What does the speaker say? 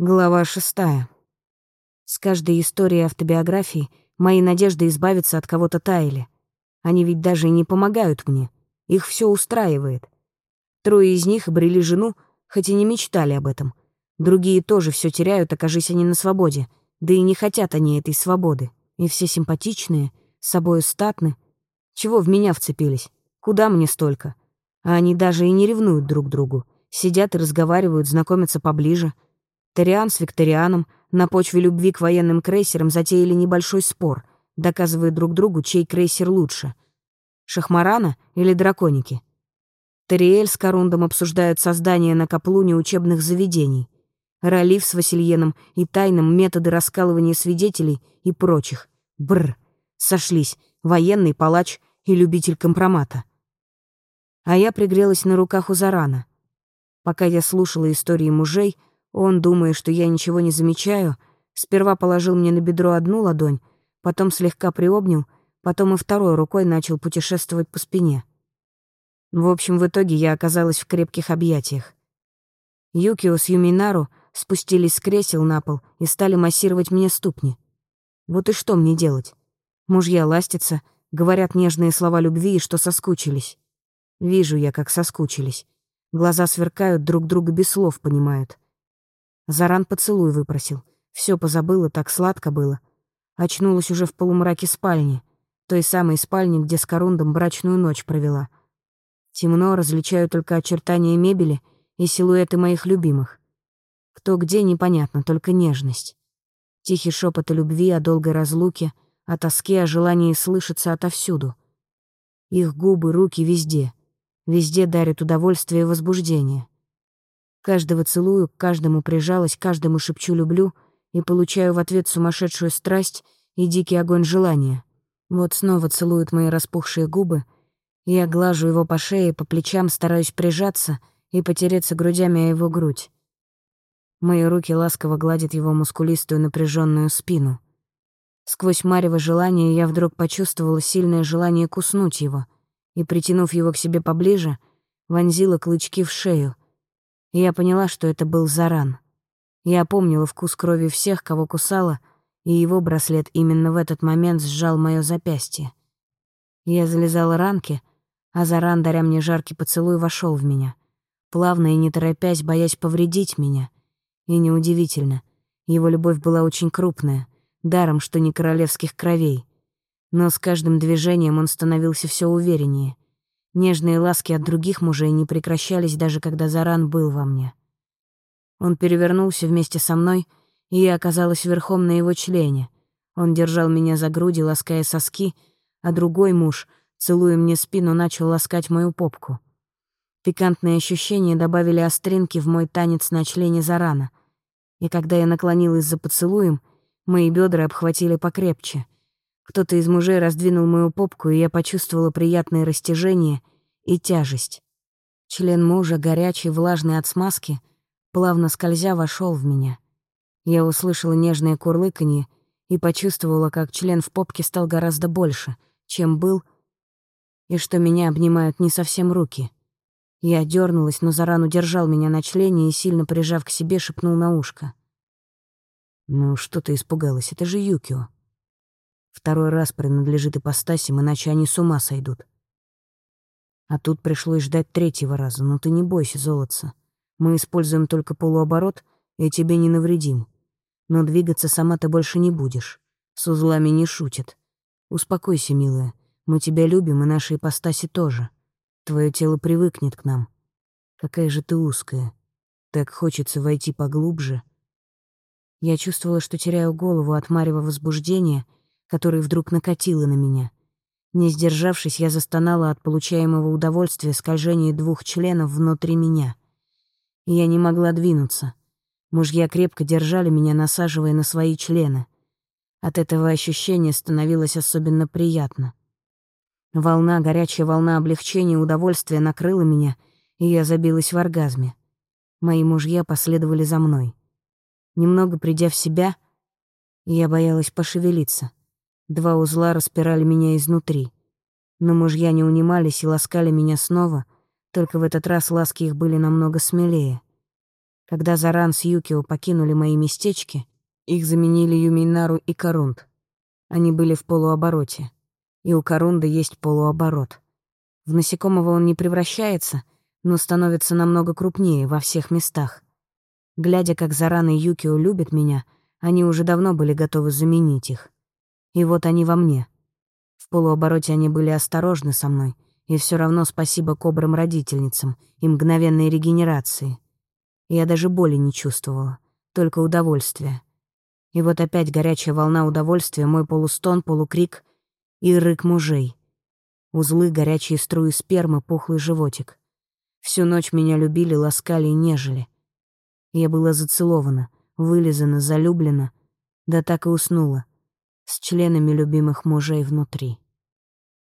Глава шестая. С каждой историей автобиографии мои надежды избавиться от кого-то таяли. Они ведь даже и не помогают мне. Их все устраивает. Трое из них обрели жену, хоть и не мечтали об этом. Другие тоже все теряют, окажись они на свободе. Да и не хотят они этой свободы. И все симпатичные, с собой статны. Чего в меня вцепились? Куда мне столько? А они даже и не ревнуют друг другу. Сидят и разговаривают, знакомятся поближе — Ториан с Викторианом на почве любви к военным крейсерам затеяли небольшой спор, доказывая друг другу, чей крейсер лучше. Шахмарана или драконики? Ториэль с Корундом обсуждают создание на Каплуне учебных заведений. Ролив с Васильеном и тайным методы раскалывания свидетелей и прочих. Бр. Сошлись. Военный, палач и любитель компромата. А я пригрелась на руках у Зарана. Пока я слушала истории мужей, он, думая, что я ничего не замечаю, сперва положил мне на бедро одну ладонь, потом слегка приобнял, потом и второй рукой начал путешествовать по спине. В общем, в итоге я оказалась в крепких объятиях. Юкио с Юминару спустились с кресел на пол и стали массировать мне ступни. Вот и что мне делать? Мужья ластятся, говорят нежные слова любви и что соскучились. Вижу я, как соскучились. Глаза сверкают, друг друга без слов понимают. Заран поцелуй выпросил. Все позабыла, так сладко было. Очнулась уже в полумраке спальни, той самой спальни, где с Корундом брачную ночь провела. Темно, различаю только очертания мебели и силуэты моих любимых. Кто где, непонятно, только нежность. Тихий шепот о любви, о долгой разлуке, о тоске, о желании слышаться отовсюду. Их губы, руки везде. Везде дарят удовольствие и возбуждение. Каждого целую, к каждому прижалась, каждому шепчу «люблю» и получаю в ответ сумасшедшую страсть и дикий огонь желания. Вот снова целуют мои распухшие губы, я глажу его по шее, по плечам, стараюсь прижаться и потереться грудями о его грудь. Мои руки ласково гладят его мускулистую напряженную спину. Сквозь марево желание я вдруг почувствовала сильное желание куснуть его и, притянув его к себе поближе, вонзила клычки в шею, я поняла, что это был Заран. Я помнила вкус крови всех, кого кусала, и его браслет именно в этот момент сжал мое запястье. Я залезала ранки, а Заран, даря мне жаркий поцелуй, вошел в меня, плавно и не торопясь, боясь повредить меня. И неудивительно, его любовь была очень крупная, даром, что не королевских кровей. Но с каждым движением он становился все увереннее — Нежные ласки от других мужей не прекращались, даже когда Заран был во мне. Он перевернулся вместе со мной, и я оказалась верхом на его члене. Он держал меня за груди, лаская соски, а другой муж, целуя мне спину, начал ласкать мою попку. Пикантные ощущения добавили остринки в мой танец на члене Зарана. И когда я наклонилась за поцелуем, мои бедра обхватили покрепче — кто-то из мужей раздвинул мою попку, и я почувствовала приятное растяжение и тяжесть. Член мужа, горячий, влажный от смазки, плавно скользя, вошел в меня. Я услышала нежное курлыканье и почувствовала, как член в попке стал гораздо больше, чем был, и что меня обнимают не совсем руки. Я дернулась, но Заран удержал меня на члене и, сильно прижав к себе, шепнул на ушко. «Ну что ты испугалась? Это же Юкио». Второй раз принадлежит ипостасям, иначе они с ума сойдут. А тут пришлось ждать третьего раза, но ты не бойся, золотца. Мы используем только полуоборот, и тебе не навредим. Но двигаться сама ты больше не будешь. С узлами не шутят. Успокойся, милая. Мы тебя любим, и наши ипостаси тоже. Твое тело привыкнет к нам. Какая же ты узкая. Так хочется войти поглубже. Я чувствовала, что теряю голову от марева возбуждения — который вдруг накатило на меня. Не сдержавшись, я застонала от получаемого удовольствия скольжения двух членов внутри меня. Я не могла двинуться. Мужья крепко держали меня, насаживая на свои члены. От этого ощущения становилось особенно приятно. Волна, горячая волна облегчения и удовольствия накрыла меня, и я забилась в оргазме. Мои мужья последовали за мной. Немного придя в себя, я боялась пошевелиться. Два узла распирали меня изнутри. Но мужья не унимались и ласкали меня снова, только в этот раз ласки их были намного смелее. Когда Заран с Юкио покинули мои местечки, их заменили Юминару и Корунд. Они были в полуобороте. И у Корунда есть полуоборот. В насекомого он не превращается, но становится намного крупнее во всех местах. Глядя, как Заран и Юкио любят меня, они уже давно были готовы заменить их. И вот они во мне. В полуобороте они были осторожны со мной, и все равно спасибо кобрам-родительницам и мгновенной регенерации. Я даже боли не чувствовала, только удовольствие. И вот опять горячая волна удовольствия, мой полустон, полукрик и рык мужей. Узлы, горячие струи спермы, пухлый животик. Всю ночь меня любили, ласкали и нежели. Я была зацелована, вылизана, залюблена, да так и уснула, с членами любимых мужей внутри.